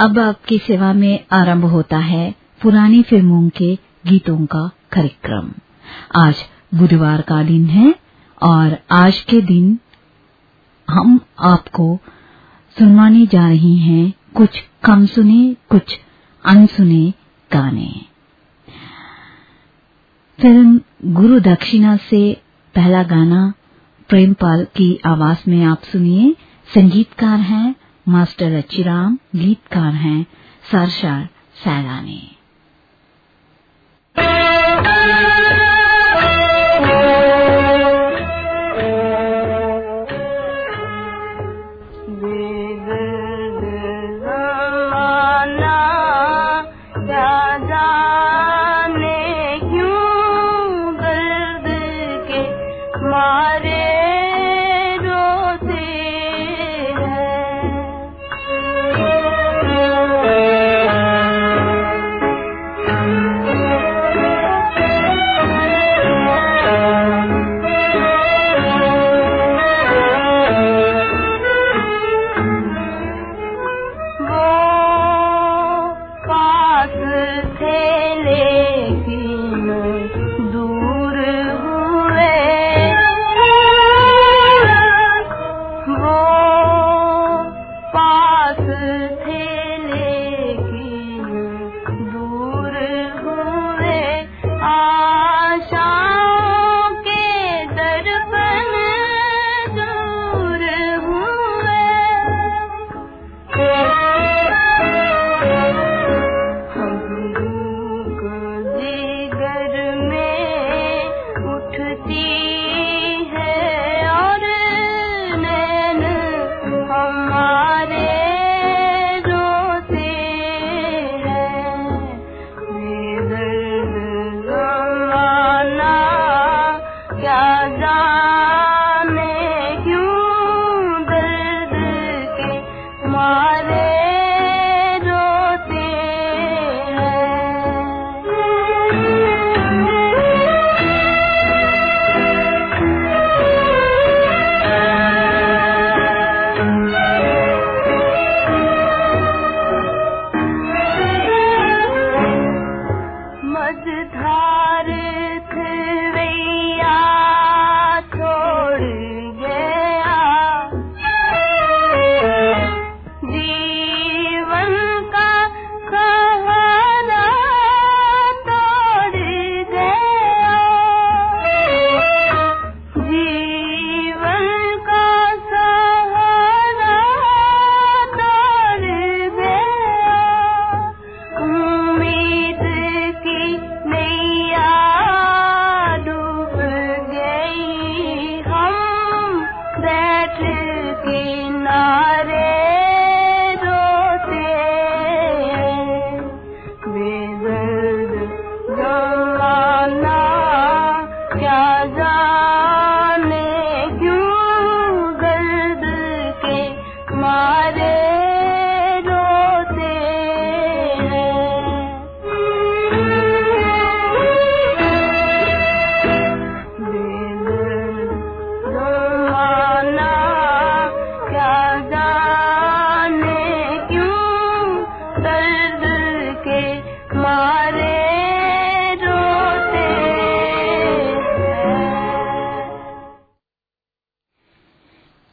अब आपकी सेवा में आरंभ होता है पुरानी फ़िल्मों के गीतों का कार्यक्रम। आज बुधवार का दिन है और आज के दिन हम आपको सुनवाने जा रही हैं कुछ कम सुने, कुछ अनसुने गाने। फ़िल्म गुरु दक्षिणा से पहला गाना प्रेमपाल की आवाज़ में आप सुनिए। संगीतकार हैं मास्टर अच्छीराम गीतकार हैं सरशार सैलानी।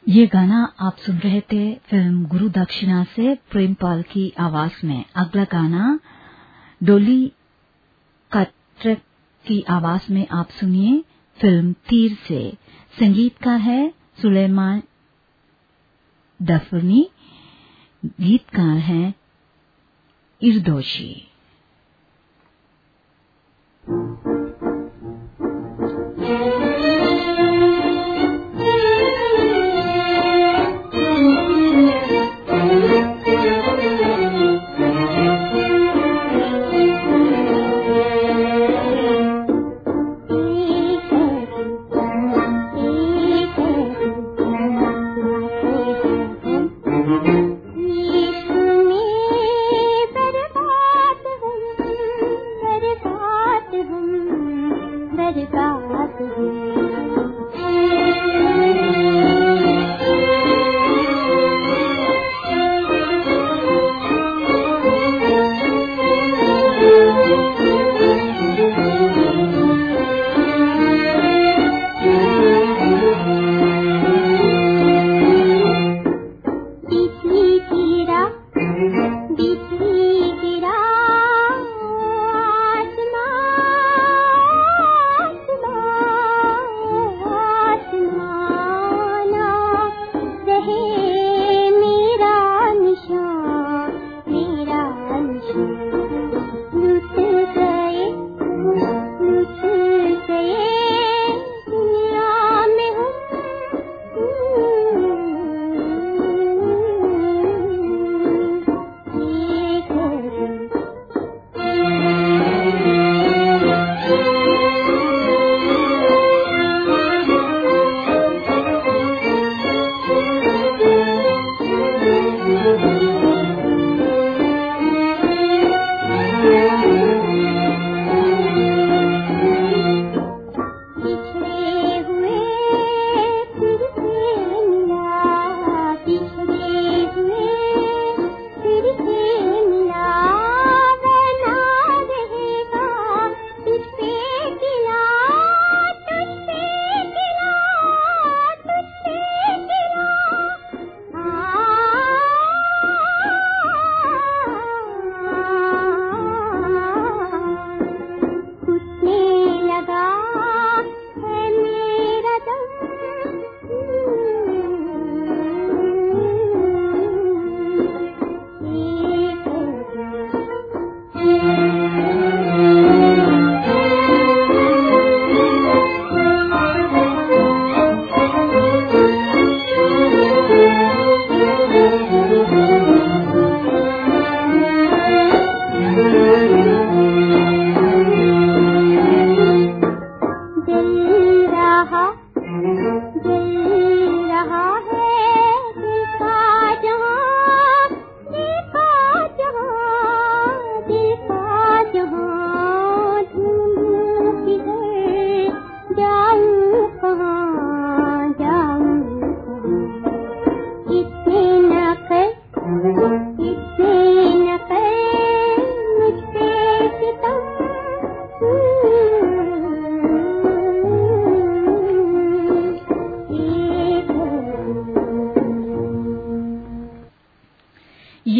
ये गाना आप सुन रहे थे दक्षिणा से प्रेमपाल की आवाज़ में। अगला गाना, डोली कट्रक की आवाज़ में आप सुनिए फ़िल्म तीर से। संगीतकार है सुलेमान दफनी, गीतकार हैं इरदोशी।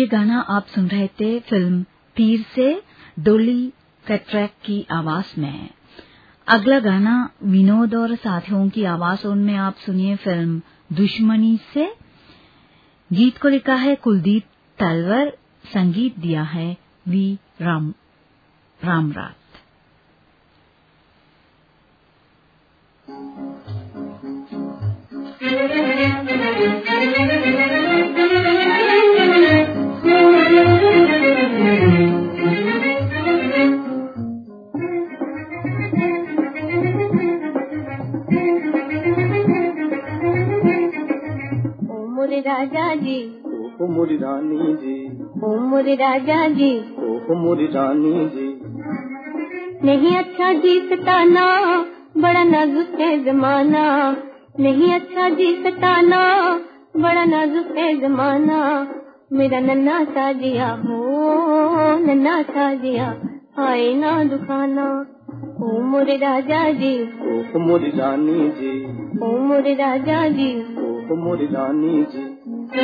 गाना आप सुन रहे थे फ़िल्म तीर से डोली कैट्रैक की आवाज़ में। अगला गाना विनोद और साथियों की आवाज़ में आप सुनिए फ़िल्म दुश्मनी से। गीत को लिखा है कुलदीप तलवर, संगीत दिया है वी राम रामराज राजा जी ओ मोरी रानी जी। ओ मोरी राजा जी ओ मोरी रानी जी। नहीं अच्छा जी सताना बड़ा नाजुक है जमाना। नहीं अच्छा जी सताना बड़ा नाजुक है जमाना। मेरा नन्ना सा जिया हो नन्ना सा जिया आए ना दुखाना। ओ मोरे राजा जी ओ मोरी रानी जी। ओ मोरे राजा जी ओ मोरी रानी जी। फूलों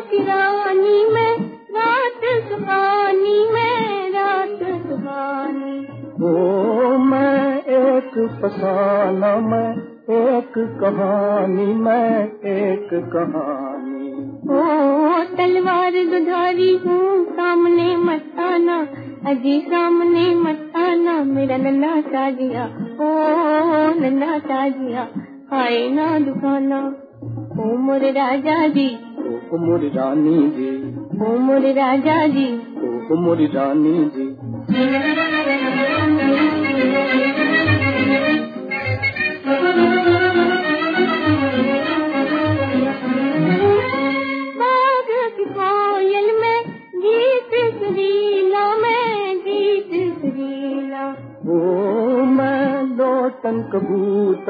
की रानी में रात सुहानी में रात सुहानी। ओ मैं एक फसाना मैं एक कहानी मैं एक कहानी। ओ तलवार दुधारी हूँ सामने मत आना अजी सामने मत आना मेरा नन्ना साजिया ओ नन्ना साजिया आए ना दुखाना ओ मोरे राजा जी। ओ मोरी रानी जी। ओ मोरे राजा जी। ओ मोरी रानी जी।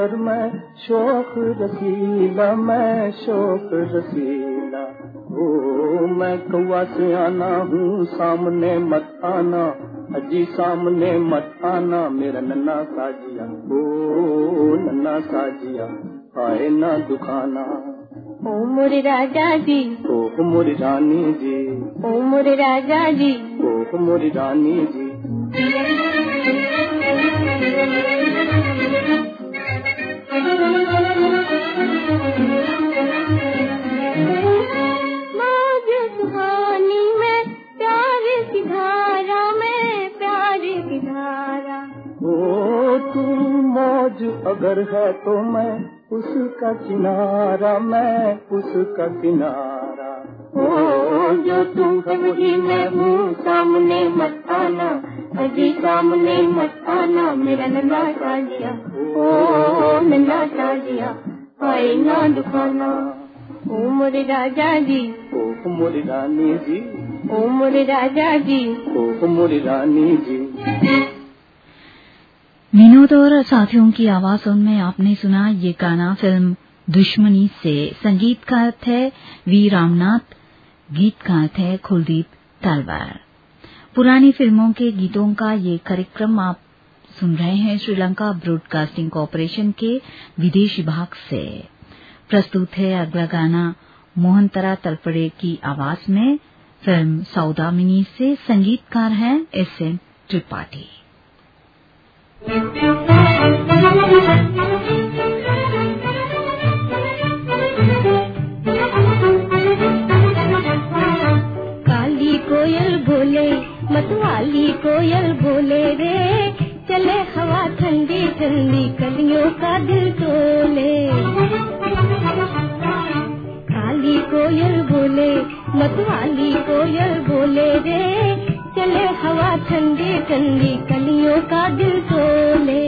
कबूतर मैं शोक रसीला मैं शोक रसीला। ओ मैं कौआ से आना हूँ सामने मत आना अजी सामने मत आना मेरा नन्ना साजिया। ओ नन्ना साजिया आए ना दुखाना। ओ मोरे राजा जी। ओ मोरी रानी जी। ओ मोरे राजा जी। ओ मोरी रानी जी। अगर है तो मैं उसका किनारा मैं उसका किनारा। ओ जो तुम है वही मैं हूँ। सामने मत आना। अजी सामने मत आना मेरा नन्ना साजिया ओ नन्ना साजिया आए ना दुखाना। ओ मोरे राजा जी। ओ मोरी रानी जी। ओ मोरे राजा जी। ओ मोरी रानी जी। विनोद और साथियों की आवाज़ में आपने सुना ये गाना फ़िल्म दुश्मनी से। संगीतकार थे वी रामनाथ गीतकार थे कुलदीप तलवार। पुरानी फ़िल्मों के गीतों का ये कार्यक्रम आप सुन रहे हैं श्रीलंका ब्रॉडकास्टिंग कॉरपोरेशन के विदेश विभाग से। प्रस्तुत है अगला गाना मोहनतरा तलपड़े की आवाज़ में। फ़िल्म सौदामिनी से संगीतकार हैं एस एन त्रिपाठी। काली कोयल बोले मतवाली कोयल बोले रे, चले हवा ठंडी ठंडी कलियों का दिल तोले। काली कोयल बोले मतवाली कोयल बोले रे, चले हवा ठंडी ठंडी कलियों का दिल तोले।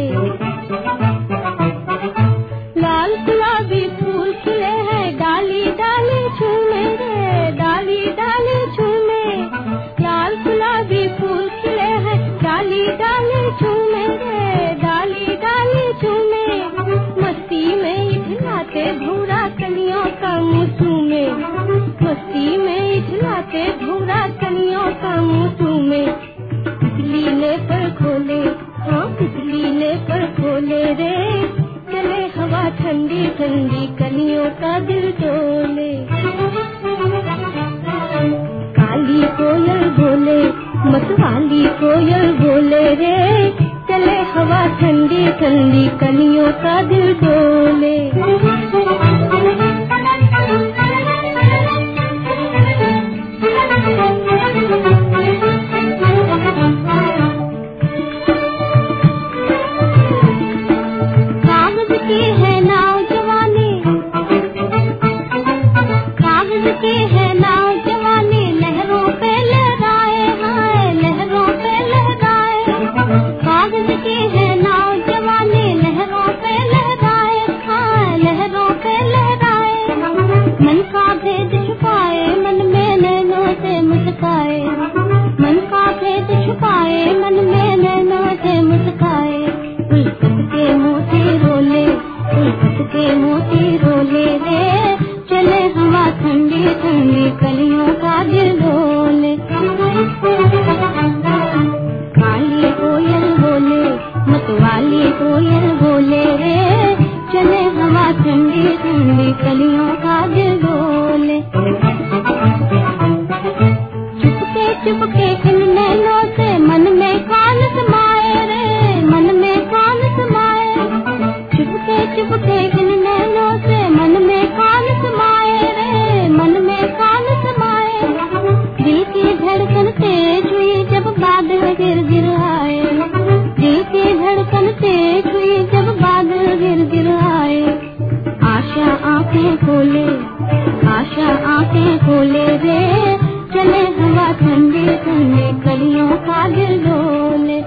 ठंडी कलियों का दिल डोले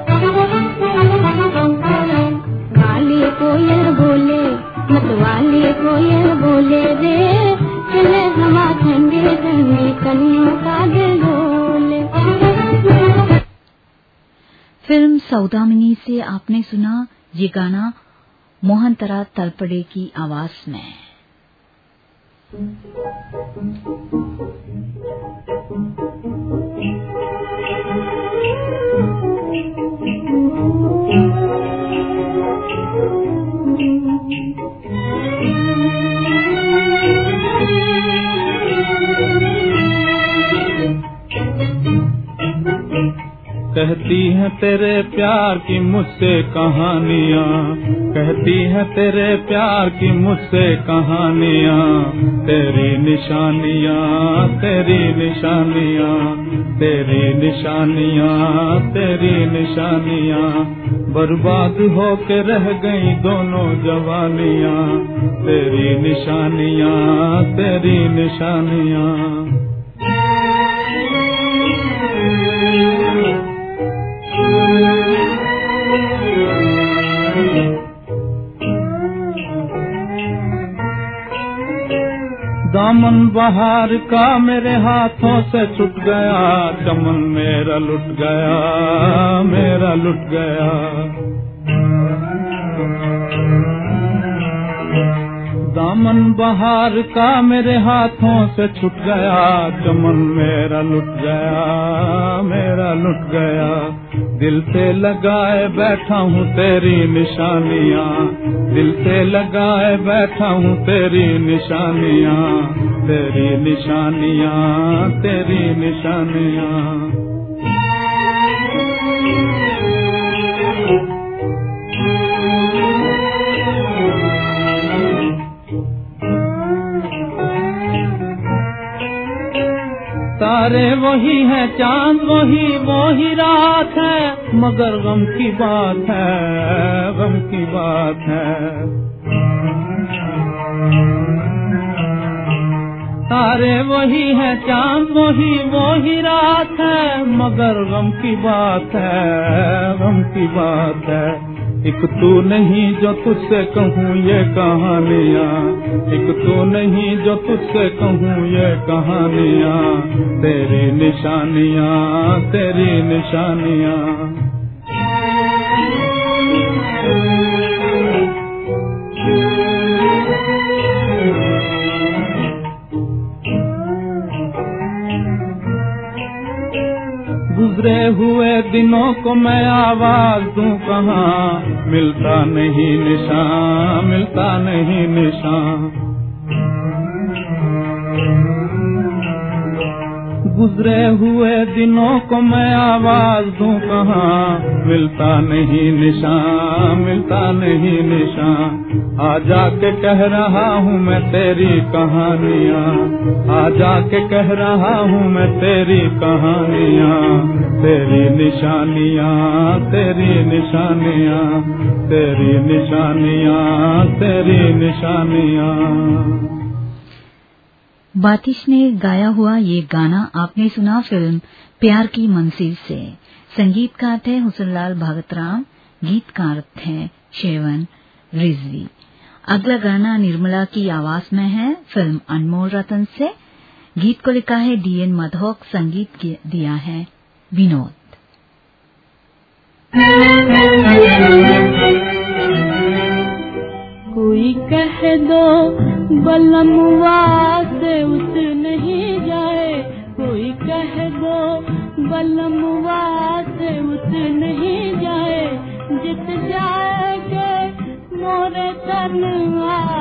वाली कोयल बोले मतवाली कोयल बोले रे। चले हवा ठंडी कलियों का फ़िल्म सौदामिनी से आपने सुना, ये गाना मोहनतरा तलपड़े की आवाज़ में। Thank you. कहती है तेरे प्यार की मुझसे कहानियाँ, कहती है तेरे प्यार की मुझसे कहानियाँ, तेरी निशानियाँ तेरी निशानियाँ तेरी निशानियाँ तेरी निशानियाँ, बर्बाद होके रह गई दोनों जवानियाँ, तेरी निशानियाँ तेरी निशानियाँ। दामन बहार का मेरे हाथों से छुट गया, चमन मेरा लुट गया, मेरा लुट गया। दामन बहार का मेरे हाथों से छुट गया, चमन मेरा लुट गया, मेरा लुट गया। दिल से लगाए बैठा हूँ तेरी निशानियाँ। दिल से लगाए बैठा हूँ तेरी निशानियाँ। तेरी निशानियाँ तेरी निशानियाँ। तारे वही है, चाँद वही वही रात है। मगर गम की बात है, गम की बात है। तारे वही है, चाँद वही वही रात है, मगर गम की बात है, गम की बात है। एक तू नहीं जो तुझसे कहूँ ये कहानियाँ, एक तू नहीं जो तुझसे कहूँ ये कहानियाँ, तेरी निशानियाँ तेरी निशानियाँ। गुजरे हुए दिनों को मैं आवाज़ दूँ कहाँ? मिलता नहीं निशान मिलता नहीं निशान। गुजरे हुए दिनों को मैं आवाज़ दूँ कहाँ? मिलता नहीं निशान, मिलता नहीं निशान। आ जाके कह रहा हूँ मैं तेरी कहानियाँ। आ जाके कह रहा हूँ मैं तेरी कहानियाँ। तेरी निशानियाँ तेरी निशानियाँ तेरी निशानियाँ तेरी निशानियाँ। बातिश ने गाया हुआ ये गाना आपने सुना फ़िल्म प्यार की मंजिल से। संगीतकार थे हुसनलाल भगतराम, गीतकार थे शेवन रिजवी। अगला गाना निर्मला की आवाज़ में है, फ़िल्म अनमोल रतन से। गीत को लिखा है डीएन मधोक, संगीत दिया है विनोद। कोई कह दो बलमुआ उस नहीं जाए, कोई कह दो बलमुआ से उस नहीं जाए, जित जाए के मोरे तन आग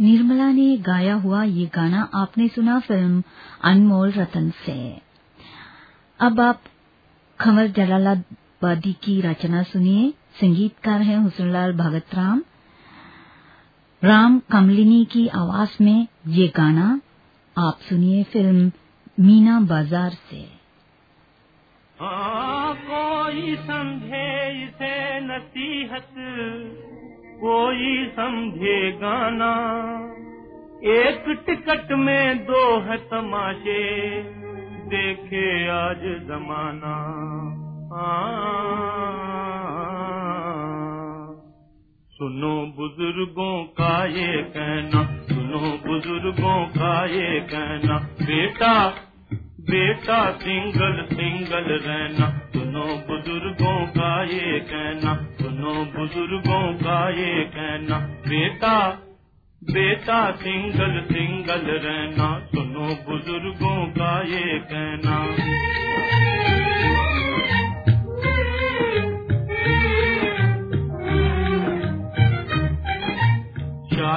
निर्मला ने गाया हुआ ये गाना आपने सुना फ़िल्म अनमोल रतन से। अब आप खमर जलालाबादी की रचना सुनिए। संगीतकार हैं हुसनलाल भगत राम राम कमलिनी की आवाज़ में ये गाना आप सुनिए फ़िल्म मीना बाज़ार से। हाँ, कोई समझे इसे नसीहत कोई समझे गाना। एक टिकट में दो है तमाशे देखे आज जमाना। सुनो बुज़ुर्गों का ये कहना, सुनो बुज़ुर्गों का ये कहना, बेटा बेटा सिंगल सिंगल रहना, सुनो बुज़ुर्गों का ये कहना, सुनो बुज़ुर्गों का ये कहना, बेटा बेटा सिंगल सिंगल रहना, सुनो बुज़ुर्गों का ये कहना।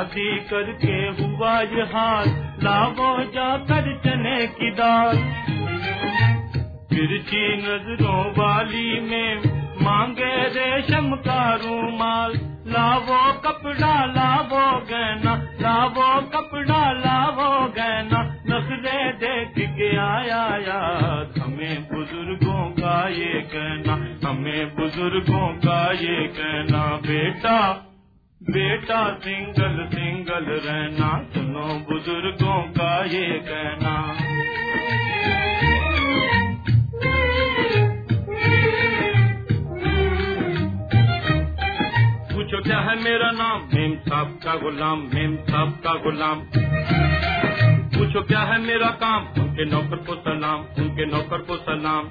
शादी करके हुआ ये हाल, लावो जाकर चने की दाल। तिरछी नज़रों वाली में मांगे रेशम का रूमाल। लावो कपड़ा, लावो गहना, लावो कपड़ा, लावो गहना। नखरे देख के आया याद, हमें बुज़ुर्गों का ये कहना, हमें बुज़ुर्गों का ये कहना, बेटा बेटा सिंगल सिंगल रहना सुनो बुज़ुर्गों का ये कहना। पूछो क्या है मेरा नाम? मेम साहब का गुलाम मेम साहब का गुलाम। पूछो क्या है मेरा काम? उनके नौकर को सलाम, उनके नौकर को सलाम।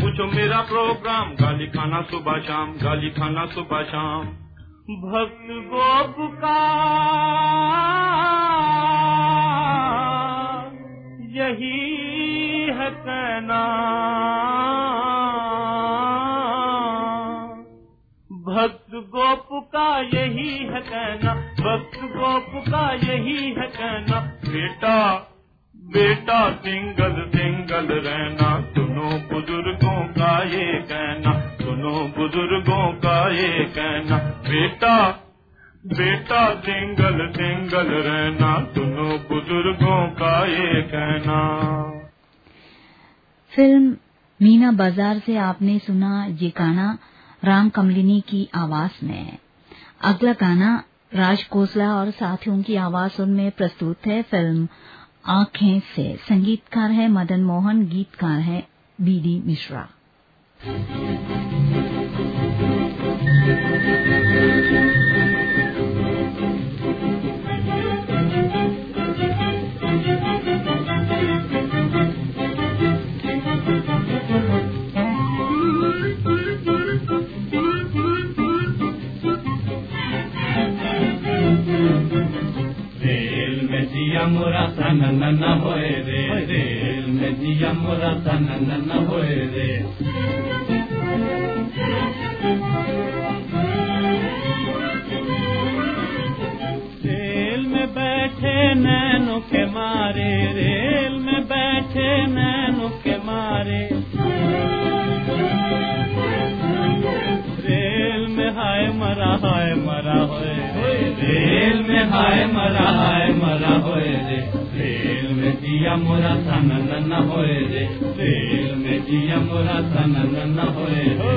पूछो मेरा प्रोग्राम गाली खाना सुबह शाम, गाली खाना सुबह शाम। भक्त का यही है कहना। भक्त गोप का यही है कहना। भक्त गोप का यही है कहना। बेटा बेटा सिंगल सिंगल रहना, सुनो बुज़ुर्गों का ये कहना, सुनो बुज़ुर्गों का ये कहना, बेटा बेटा सिंगल सिंगल रहना, सुनो बुज़ुर्गों का ये कहना। फ़िल्म मीना बाज़ार से आपने सुना ये गाना राम कमलिनी की आवाज़ में अगला गाना राज कोसला और साथियों की आवाज़ उनमें प्रस्तुत है फ़िल्म आँखें से संगीतकार है मदन मोहन गीतकार है बी डी मिश्रा। रेल मोरा सन होए रे रेल में मोरा सन न होए रे रेल में बैठे नैनो के मारे रेल में बैठे नैनो के मारे रेल में हाय मरा हाय मरा होए रेल में हाय मरा हाय जिया मोरा सन न होए रे रेल में जिया मोरा सन न होए रे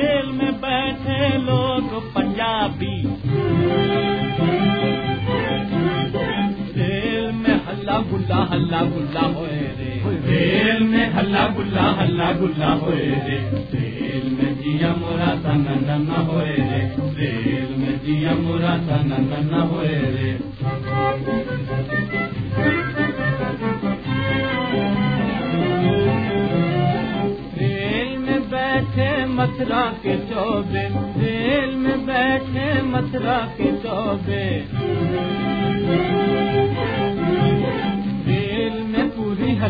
गुल्ला, हल्ला गुल्ला होए रे। रेल में जिया मोरा तना नन्ना होए रे। रेल में जिया मोरा तना नन्ना होए रे। मथुरा के चौबे। रेल में बैठे मथुरा के चौबे।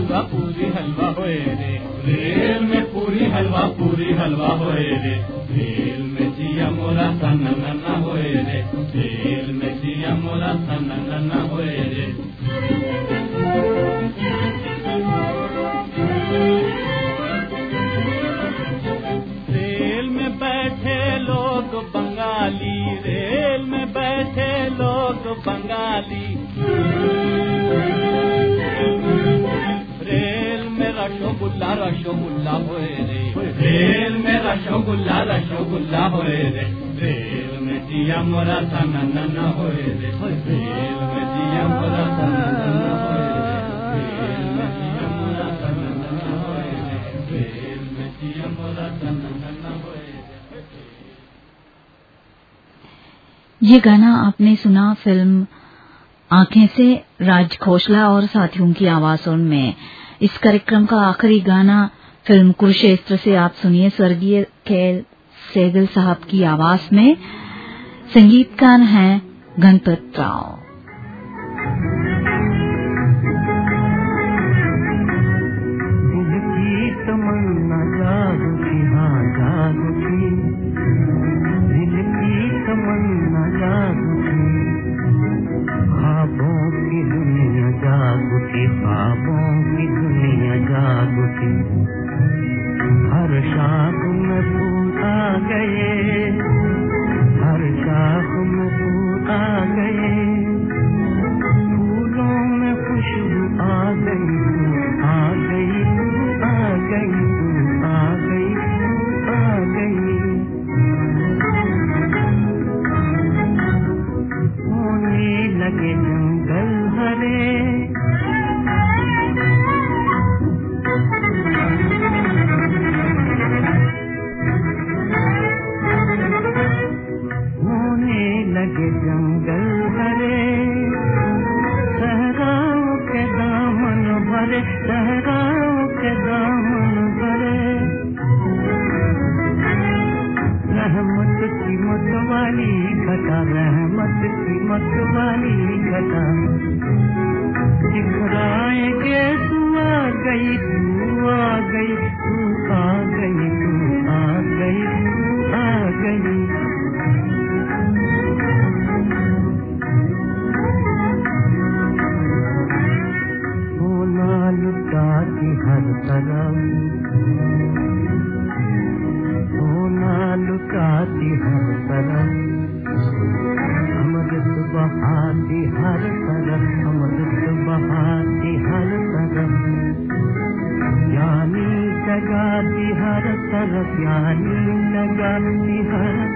हलवा, पूरी हलवा होए रे। रेल में पूरी हलवा पूरी हलवा होए रे। रेल में जिया मोरा सन नन्ना होए रे। रेल में जिया मोरा सन नन्ना होए रे। रेल में बैठे लोग बंगाली रेल में रे। में जिया मोरा सा नन्ना होए रे। में जिया मोरा सा नन्ना होए रेल में जिया मोरा सा नन्ना होए रेल में जिया मोरा सा नन्ना होए रे। ये गाना आपने सुना फ़िल्म आँखें से राज खोसला और साथियों की आवाजों में। इस कार्यक्रम का आखिरी गाना फ़िल्म कुरुक्षेत्र से आप सुनिए स्वर्गीय खेल सेगल साहब की आवाज़ में। संगीतकार हैं गणपत राव। रहमत की मत हर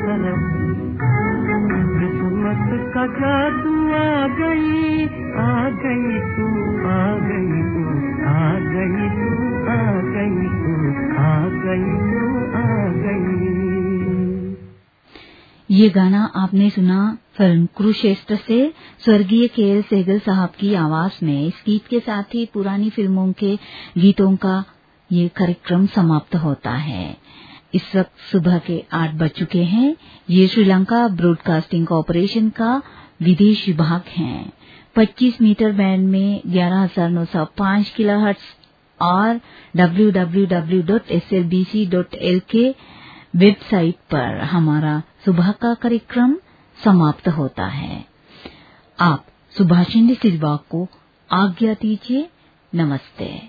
तरफ़ का जादू आ गई आ गई तू आ गई तू आ गई तू आ गई तू आ गई तू आ गई ये गाना आपने सुना फ़िल्म कुरुक्षेत्र से, स्वर्गीय के एल सेगल साहब की आवाज़ में। इस गीत के साथ ही पुरानी फ़िल्मों के गीतों का ये कार्यक्रम समाप्त होता है। इस वक्त सुबह के आठ बज चुके हैं। ये श्रीलंका ब्रॉडकास्टिंग कॉरपोरेशन का विदेश विभाग है। 25 मीटर बैंड में 11905 किलोहर्ट्ज और www.slbc.lk वेबसाइट पर हमारा सुबह का कार्यक्रम समाप्त होता है। आप सुभाषिंद सिलवा को आज्ञा दीजिए। नमस्ते।